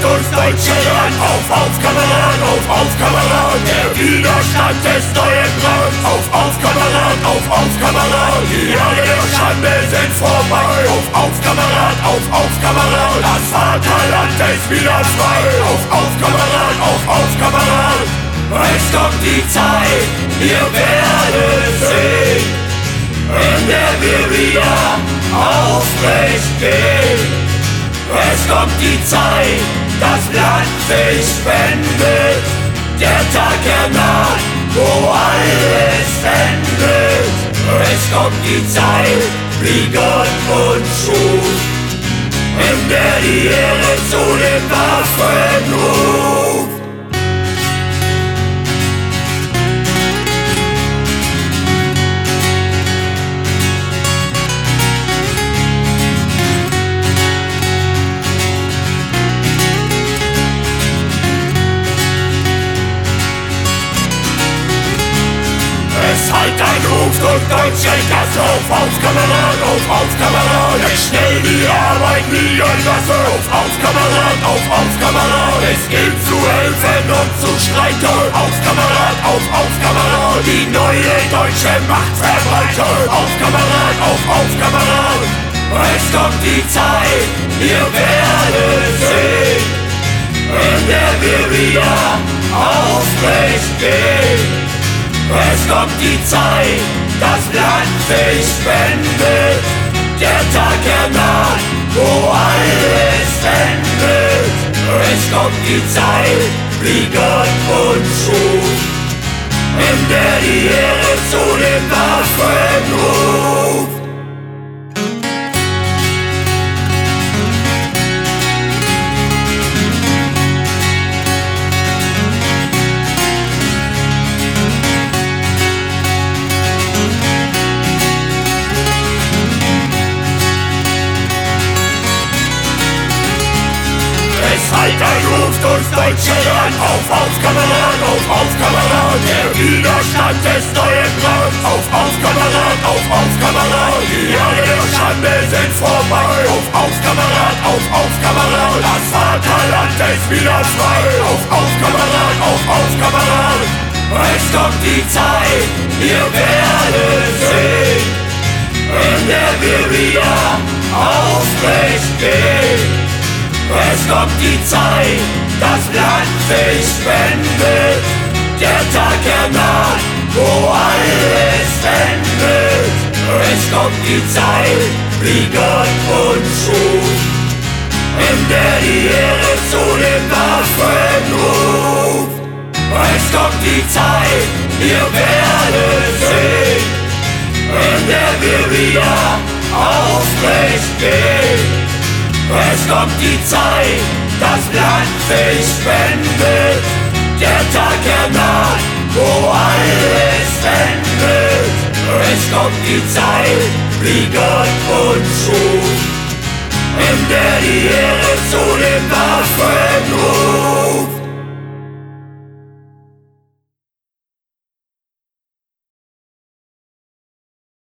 uns Deutschland auf, auf Kamerad, auf, auf Kamerad. Der Widerstand ist neuen Brand. Auf, auf Kamerad, auf, auf Kamerad. Die Jahre der Schande sind vorbei. Auf, auf Kamerad, auf, auf Kamerad. Das Vaterland ist wieder frei. Auf, auf Kamerad, auf, auf Kamerad. Es kommt die Zeit, wir werden sehen, in der wir wieder aufrecht gehen. Es kommt die Zeit, das Land sich spendet. Der Tag ernaht, wo alles endet. Es kommt die Zeit, wie Gott uns schuf, in der die Ehre zu den Waffen ruft. Ruf durch Deutschland, das auf, auf Kamerad, auf, auf Kamerad. Jetzt schnell die Arbeit ein Gasse, auf, auf Kamerad, auf, auf Kamerad. Es gilt zu helfen und zu streiten, auf Kamerad, auf, auf Kamerad. Die neue deutsche Macht verbreitet, auf Kamerad, auf, auf Kamerad. Es kommt die Zeit, wir werden sehen, in der wir wieder aufrecht gehen. Es kommt die Zeit, das Land sich spendet. Der Tag ernaht, wo alles endet. Es kommt die Zeit, wie Gott uns schuf, in der die Ehre zu den Waffen ruft. Deutschland auf, auf Kamerad, auf, auf Kamerad. Der Widerstand ist neue Brand. Auf, auf Kamerad, auf, auf Kamerad. Die Jahre der Schande sind vorbei. Auf, auf Kamerad, auf, auf Kamerad. Das Vaterland ist wieder frei. Auf, auf Kamerad, auf, auf Kamerad. Es kommt die Zeit, wir werden sehen, in der wir wieder aufrecht gehen. Es kommt die Zeit, das Land sich spendet. Der Tag ernaht, wo alles endet. Es kommt die Zeit, wie Gott uns schuf, in der die Ehre zu den Waffen ruft. Es kommt die Zeit, wir werden sehen, in der wir wieder aufrecht gehen. Es kommt die Zeit, das Land sich spendet. Der Tag ernaht, wo alles endet. Es kommt die Zeit, wie Gott uns schuf, in der die Ehre zu den Waffen ruft.